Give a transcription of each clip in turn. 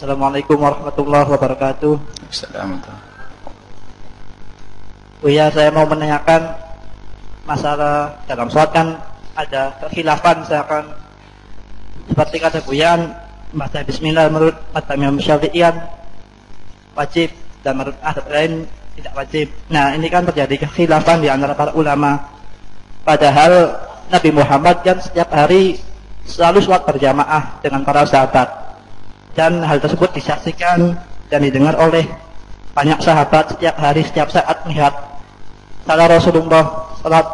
Assalamualaikum warahmatullahi wabarakatuh. Assalamualaikum. Buya saya mau menanyakan masalah dalam sholat kan ada kekhilafan misalkan seperti kata Buya baca Bismillah menurut Imam Syafi'ian wajib dan menurut ahli lain tidak wajib. Nah ini kan terjadi kekhilafan di antara para ulama. Padahal Nabi Muhammad kan setiap hari selalu sholat berjamaah dengan para sahabat dan hal tersebut disaksikan dan didengar oleh banyak sahabat setiap hari setiap saat melihat salah Rasulullah salat.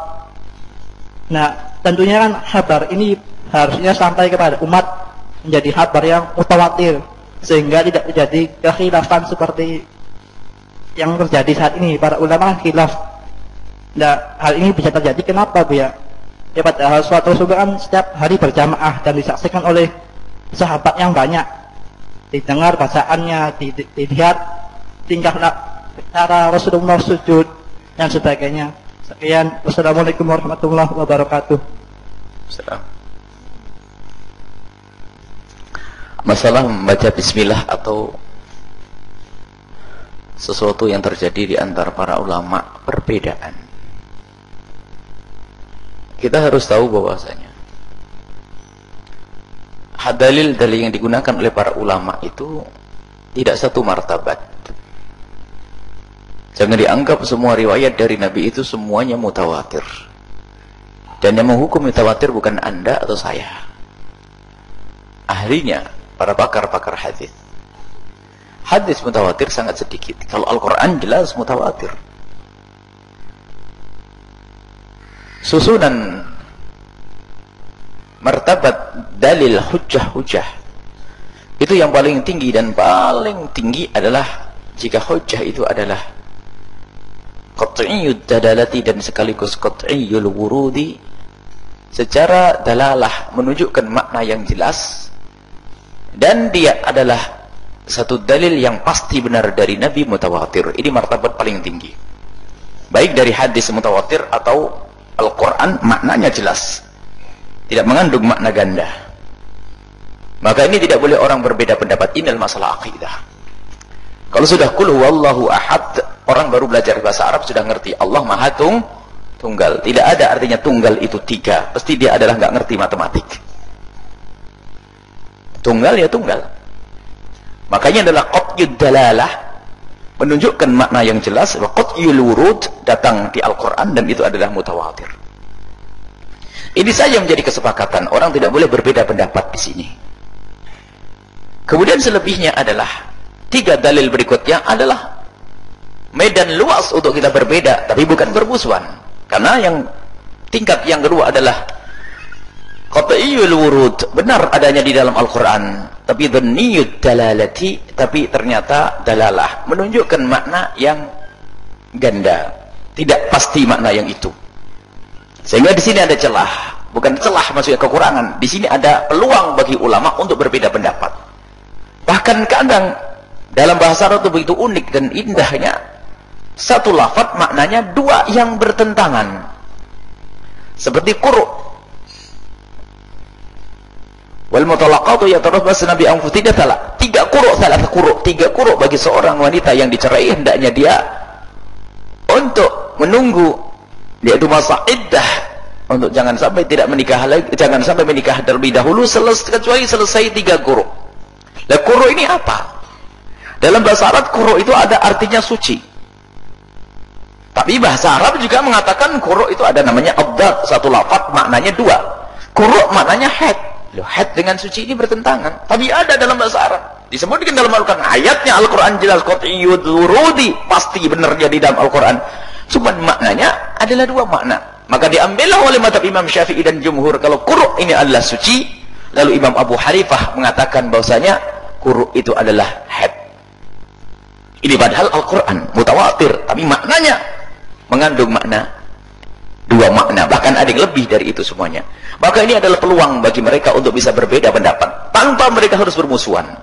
Nah tentunya kan kabar ini harusnya sampai kepada umat menjadi kabar yang mutawatir sehingga tidak terjadi kekhilafan seperti yang terjadi saat ini. Para ulama khilaf. Nah hal ini bisa terjadi. Kenapa bu ya? Ya padahal suatu Rasulullah kan setiap hari berjamaah dan disaksikan oleh sahabat yang banyak didengar bacaannya, dilihat tingkah cara Rasulullah sujud dan sebagainya. Sekian. Wassalamualaikum warahmatullahi wabarakatuh. Salam. Masalah membaca bismillah atau sesuatu yang terjadi di antara para ulama perbedaan. Kita harus tahu bahwasanya dalil dalil yang digunakan oleh para ulama itu tidak satu martabat. Jangan dianggap semua riwayat dari Nabi itu semuanya mutawatir. Dan yang menghukum mutawatir bukan Anda atau saya. Ahlinya, para pakar-pakar hadis. Hadis mutawatir sangat sedikit. Kalau Al-Quran jelas mutawatir. Susunan martabat dalil hujah-hujah. Itu yang paling tinggi dan paling tinggi adalah jika hujah itu adalah qat'iyyud dalalati dan sekaligus qat'iyyul wurudi. Secara dalalah menunjukkan makna yang jelas. Dan dia adalah satu dalil yang pasti benar dari Nabi mutawatir. Ini martabat paling tinggi. Baik dari hadis mutawatir atau Al-Quran maknanya jelas. Tidak mengandung makna ganda maka ini tidak boleh orang berbeda pendapat. Ini adalah masalah akidah. Kalau sudah kul wallahu ahad orang baru belajar bahasa Arab sudah ngerti. Allah maha tung, tunggal. Tidak ada artinya tunggal itu tiga. Pasti dia adalah nggak ngerti matematik. Tunggal ya tunggal. Makanya adalah qatyud dalalah. Menunjukkan makna yang jelas qatyul wurud datang di Al-Quran dan itu adalah mutawatir. Ini saja menjadi kesepakatan. Orang tidak boleh berbeda pendapat di sini. Kemudian selebihnya adalah tiga dalil berikutnya adalah medan luas untuk kita berbeda, tapi bukan bermusuhan. Karena yang tingkat yang kedua adalah qat'iyul wurud, benar adanya di dalam Al-Qur'an, tapi dhanniyud dalalati, tapi ternyata dalalah menunjukkan makna yang ganda, tidak pasti makna yang itu. Sehingga di sini ada celah, bukan celah maksudnya kekurangan. Di sini ada peluang bagi ulama untuk berbeda pendapat. Bahkan kadang dalam bahasa Arab itu begitu unik dan indahnya satu lafaz maknanya dua yang bertentangan. Seperti kuruk. Wal mutalaqatu yatarabbasna bi anfusihinna Tiga kuruk, salah kuruk, tiga kuruk bagi seorang wanita yang dicerai hendaknya dia untuk menunggu yaitu masa iddah untuk jangan sampai tidak menikah lagi jangan sampai menikah terlebih dahulu selesai kecuali selesai tiga kuru lah kuru ini apa? Dalam bahasa Arab kuru itu ada artinya suci. Tapi bahasa Arab juga mengatakan kuru itu ada namanya abdad satu lafad maknanya dua. Kuru maknanya head. Loh, head dengan suci ini bertentangan. Tapi ada dalam bahasa Arab. Disebutkan dalam Al-Quran ayatnya Al-Quran jelas qat'iyud wurudi pasti benar di dalam Al-Quran. Cuma maknanya adalah dua makna. Maka diambillah oleh mata Imam Syafi'i dan Jumhur kalau kuruk ini adalah suci. Lalu Imam Abu Hanifah mengatakan bahwasanya kuruk itu adalah head. Ini padahal Al-Quran mutawatir. Tapi maknanya mengandung makna dua makna. Bahkan ada yang lebih dari itu semuanya. Maka ini adalah peluang bagi mereka untuk bisa berbeda pendapat. Tanpa mereka harus bermusuhan.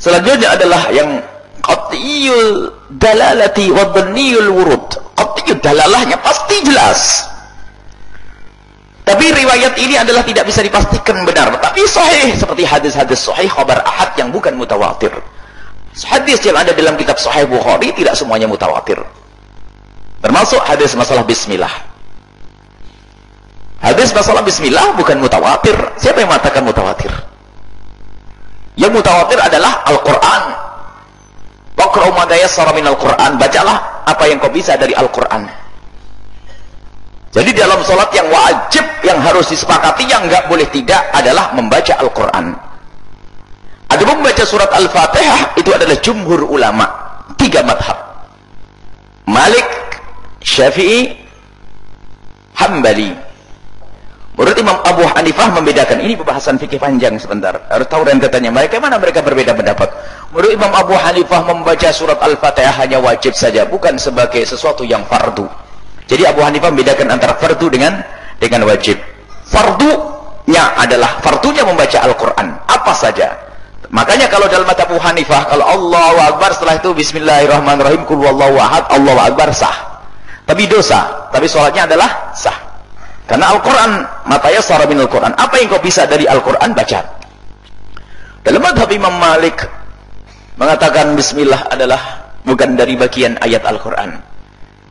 Selanjutnya adalah yang qat'iyul dalalati wa dhanniyul wurud qat'iyul dalalahnya pasti jelas Tapi riwayat ini adalah tidak bisa dipastikan benar. Tapi sahih seperti hadis-hadis sahih khabar ahad yang bukan mutawatir. Hadis yang ada dalam kitab sahih Bukhari tidak semuanya mutawatir. Termasuk hadis masalah bismillah. Hadis masalah bismillah bukan mutawatir. Siapa yang mengatakan mutawatir? Yang mutawatir adalah Al-Quran. Waqra'u ma Al-Quran. Bacalah apa yang kau bisa dari Al-Quran. Jadi dalam sholat yang wajib, yang harus disepakati, yang nggak boleh tidak adalah membaca Al-Quran. Ada membaca surat Al-Fatihah, itu adalah jumhur ulama. Tiga madhab. Malik, Syafi'i, Hambali. Menurut Imam Abu Hanifah membedakan. Ini pembahasan fikih panjang sebentar. Harus tahu rentetannya. Mereka mana mereka berbeda pendapat. Menurut Imam Abu Hanifah membaca surat Al-Fatihah hanya wajib saja. Bukan sebagai sesuatu yang fardu. Jadi Abu Hanifah membedakan antara fardu dengan dengan wajib. Fardunya adalah fardunya membaca Al-Quran. Apa saja. Makanya kalau dalam mata Abu Hanifah, kalau Allahu Akbar setelah itu Bismillahirrahmanirrahim, Kul wallahu ahad, Allahu Akbar sah. Tapi dosa. Tapi sholatnya adalah sah. Karena Al-Quran, matanya suara min Al-Quran. Apa yang kau bisa dari Al-Quran, baca. Dalam madhab Imam Malik, mengatakan Bismillah adalah bukan dari bagian ayat Al-Quran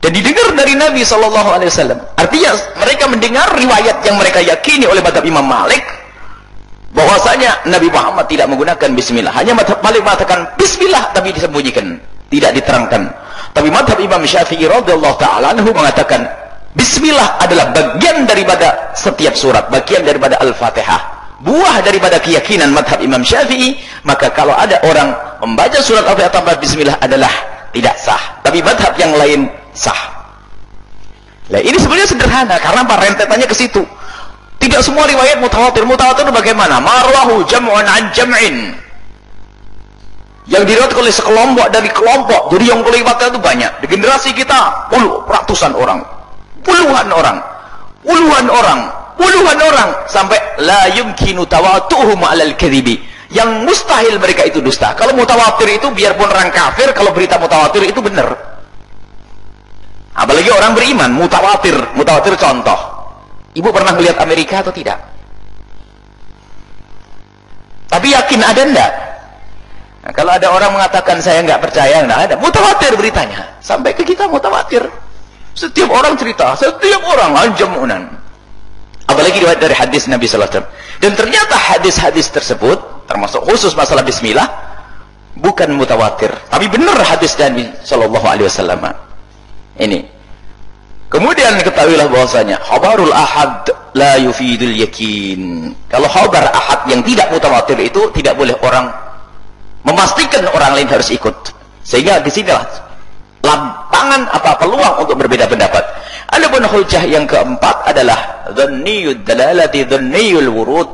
dan didengar dari Nabi Shallallahu Alaihi Wasallam. Artinya mereka mendengar riwayat yang mereka yakini oleh Madhab Imam Malik bahwasanya Nabi Muhammad tidak menggunakan Bismillah. Hanya Madhab Malik mengatakan Bismillah tapi disembunyikan, tidak diterangkan. Tapi Madhab Imam Syafi'i radhiyallahu taala mengatakan Bismillah adalah bagian daripada setiap surat, bagian daripada Al-Fatihah. Buah daripada keyakinan madhab Imam Syafi'i, maka kalau ada orang membaca surat Al-Fatihah tanpa Bismillah adalah tidak sah. Tapi madhab yang lain sah. Nah, ini sebenarnya sederhana karena rentetannya ke situ. Tidak semua riwayat mutawatir. Mutawatir bagaimana? Marwahu jam'un an jam'in. Yang diriwayatkan oleh sekelompok dari kelompok. Jadi yang keliwatnya itu banyak. Di generasi kita puluh, ratusan orang. Puluhan orang. Puluhan orang. Puluhan orang sampai la yumkinu tawatuhum 'alal kadhibi. Yang mustahil mereka itu dusta. Kalau mutawatir itu biarpun orang kafir kalau berita mutawatir itu benar. Apalagi orang beriman, mutawatir, mutawatir contoh. Ibu pernah melihat Amerika atau tidak? Tapi yakin ada enggak? Nah, kalau ada orang mengatakan saya enggak percaya, enggak ada. Mutawatir beritanya. Sampai ke kita mutawatir. Setiap orang cerita, setiap orang anjamunan. Apalagi riwayat dari hadis Nabi wasallam. Dan ternyata hadis-hadis tersebut termasuk khusus masalah bismillah bukan mutawatir, tapi benar hadis Nabi sallallahu alaihi wasallam. Ini. Kemudian ketahuilah bahwasanya khabarul ahad la yufidul yakin. Kalau khabar ahad yang tidak mutawatir itu tidak boleh orang memastikan orang lain harus ikut. Sehingga di sinilah lampangan apa peluang untuk berbeda pendapat. Adapun hujah yang keempat adalah dhanniyud dalalati dhanniyul wurud.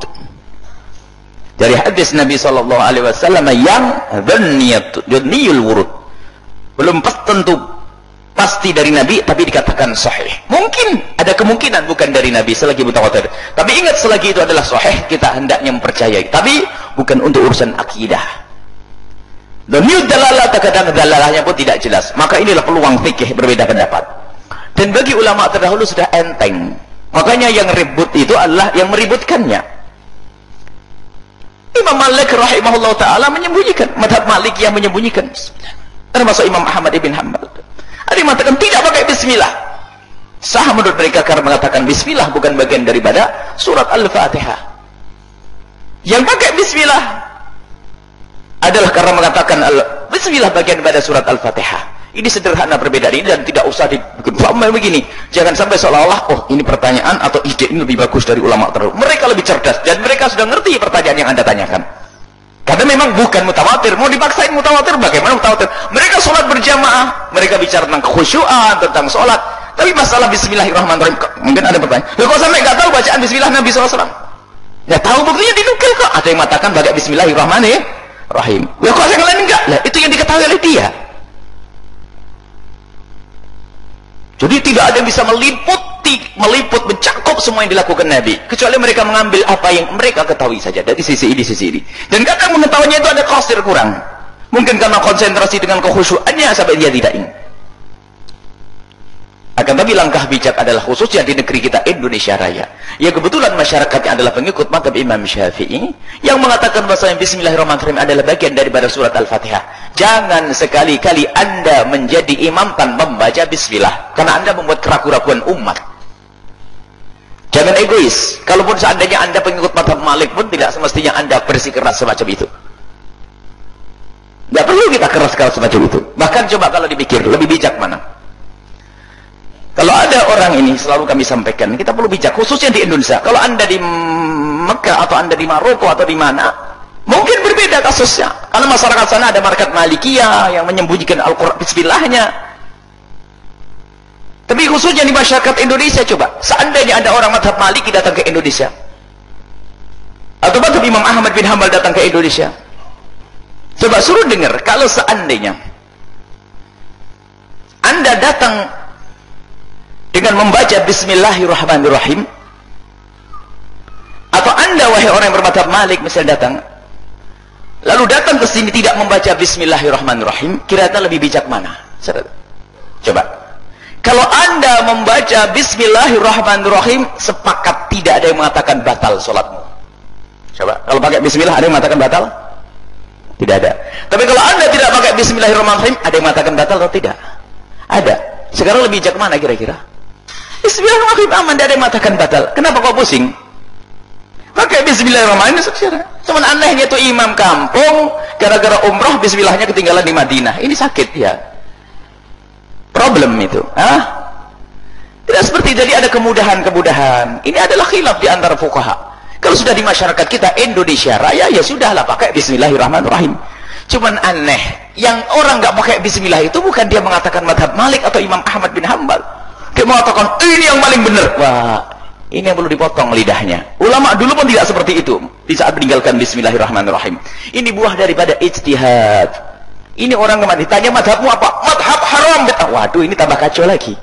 Dari hadis Nabi sallallahu alaihi wasallam yang dhanniyat dhanniyul wurud. Belum tentu pasti dari Nabi tapi dikatakan sahih. Mungkin ada kemungkinan bukan dari Nabi selagi mutawatir. Tapi ingat selagi itu adalah sahih kita hendaknya mempercayai. Tapi bukan untuk urusan akidah. Dan dalalah terkadang dalalahnya pun tidak jelas. Maka inilah peluang fikih berbeda pendapat. Dan bagi ulama terdahulu sudah enteng. Makanya yang ribut itu adalah yang meributkannya. Imam Malik rahimahullah ta'ala menyembunyikan. Madhab Malik yang menyembunyikan. Termasuk Imam Ahmad ibn Hanbal ada yang mengatakan tidak pakai bismillah. Sah menurut mereka karena mengatakan bismillah bukan bagian daripada surat Al-Fatihah. Yang pakai bismillah adalah karena mengatakan bismillah bagian daripada surat Al-Fatihah. Ini sederhana perbedaan ini dan tidak usah dibikin begini. Jangan sampai seolah-olah, oh ini pertanyaan atau ide ini lebih bagus dari ulama terlalu. Mereka lebih cerdas dan mereka sudah ngerti pertanyaan yang anda tanyakan. Karena memang bukan mutawatir. Mau dipaksain mutawatir, bagaimana mutawatir? Mereka sholat berjamaah, mereka bicara tentang khusyuan, tentang sholat. Tapi masalah Bismillahirrahmanirrahim, mungkin ada pertanyaan. Loh, kok sampai nggak tahu bacaan Bismillah Nabi SAW? Ya tahu buktinya dinukil kok. Ada yang mengatakan baca Bismillahirrahmanirrahim. Ya kok yang lain enggak? Lah itu yang diketahui oleh dia. Jadi tidak ada yang bisa meliput meliput, mencakup semua yang dilakukan Nabi. Kecuali mereka mengambil apa yang mereka ketahui saja dari sisi ini, sisi ini. Dan kadang mengetahuinya itu ada kosir kurang. Mungkin karena konsentrasi dengan kekhusyuannya sampai dia tidak ingat. Akan tapi langkah bijak adalah khususnya di negeri kita Indonesia Raya. Ya kebetulan masyarakatnya adalah pengikut madhab Imam Syafi'i yang mengatakan bahasa Bismillahirrahmanirrahim adalah bagian daripada surat Al-Fatihah. Jangan sekali-kali anda menjadi imam tanpa membaca Bismillah. Karena anda membuat keraguan-keraguan umat. Jangan egois. Kalaupun seandainya anda pengikut madhab Malik pun tidak semestinya anda bersikeras semacam itu. Tidak perlu kita keras-keras semacam itu. Bahkan coba kalau dipikir, lebih bijak mana? Kalau ada orang ini selalu kami sampaikan, kita perlu bijak khususnya di Indonesia. Kalau Anda di Mekah atau Anda di Maroko atau di mana, mungkin berbeda kasusnya. Karena masyarakat sana ada market Malikiyah yang menyembunyikan Al-Qur'an bismillahnya. Tapi khususnya di masyarakat Indonesia coba, seandainya ada orang madhab Maliki datang ke Indonesia. Atau madhab Imam Ahmad bin Hambal datang ke Indonesia. Coba suruh dengar, kalau seandainya Anda datang dengan membaca Bismillahirrahmanirrahim atau anda wahai orang yang bermadhab Malik misalnya datang lalu datang ke sini tidak membaca Bismillahirrahmanirrahim kira-kira lebih bijak mana coba kalau anda membaca Bismillahirrahmanirrahim sepakat tidak ada yang mengatakan batal sholatmu. Coba kalau pakai Bismillah ada yang mengatakan batal? Tidak ada. Tapi kalau anda tidak pakai Bismillahirrahmanirrahim ada yang mengatakan batal atau tidak? Ada. Sekarang lebih bijak mana kira-kira? Bismillahirrahmanirrahim aman tidak ada yang mengatakan batal. Kenapa kau pusing? Pakai Bismillahirrahmanirrahim cuman anehnya itu imam kampung gara-gara umroh Bismillahnya ketinggalan di Madinah. Ini sakit ya problem itu ah tidak seperti jadi ada kemudahan-kemudahan. Ini adalah khilaf di antara fukaha kalau sudah di masyarakat kita Indonesia raya ya sudahlah pakai Bismillahirrahmanirrahim. Cuman aneh yang orang nggak pakai Bismillah itu bukan dia mengatakan madhab Malik atau Imam Ahmad bin Hambal dia mengatakan ini yang paling benar. Wah ini yang perlu dipotong lidahnya. Ulama dulu pun tidak seperti itu di saat meninggalkan bismillahirrahmanirrahim. Ini buah daripada ijtihad ini orang ke mana ditanya madhabmu apa? Madhab haram. Waduh ini tambah kacau lagi.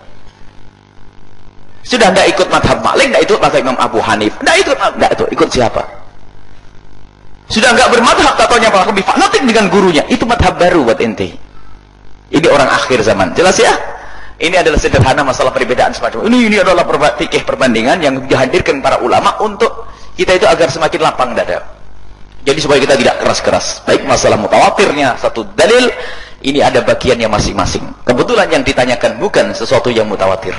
Sudah tidak ikut madhab malik tidak ikut madhab imam abu hanif. Tidak ikut tidak itu ikut siapa? Sudah nggak bermadhab tatonya apa lebih fanatik dengan gurunya. Itu madhab baru buat ente. Ini orang akhir zaman. Jelas ya? Ini adalah sederhana masalah perbedaan semacam ini. Ini adalah fikih perbandingan yang dihadirkan para ulama untuk kita itu agar semakin lapang dada. Jadi supaya kita tidak keras-keras. Baik masalah mutawatirnya satu dalil, ini ada bagiannya masing-masing. Kebetulan yang ditanyakan bukan sesuatu yang mutawatir.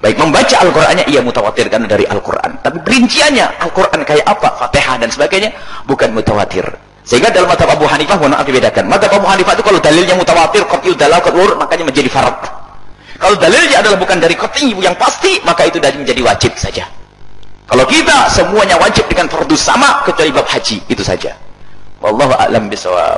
Baik membaca Al-Qur'annya ia mutawatir karena dari Al-Qur'an. Tapi perinciannya Al-Qur'an kayak apa, Fatihah dan sebagainya bukan mutawatir. Sehingga dalam mata Abu Hanifah mohon maaf dibedakan. Mata Abu Hanifah itu kalau dalilnya mutawatir, qat'iyyu dalal qat'ur makanya menjadi farad. Kalau dalilnya adalah bukan dari qat'i yang pasti, maka itu dari menjadi wajib saja. Kalau kita semuanya wajib dengan fardu sama kecuali bab haji, itu saja. Wallahu a'lam bisawab.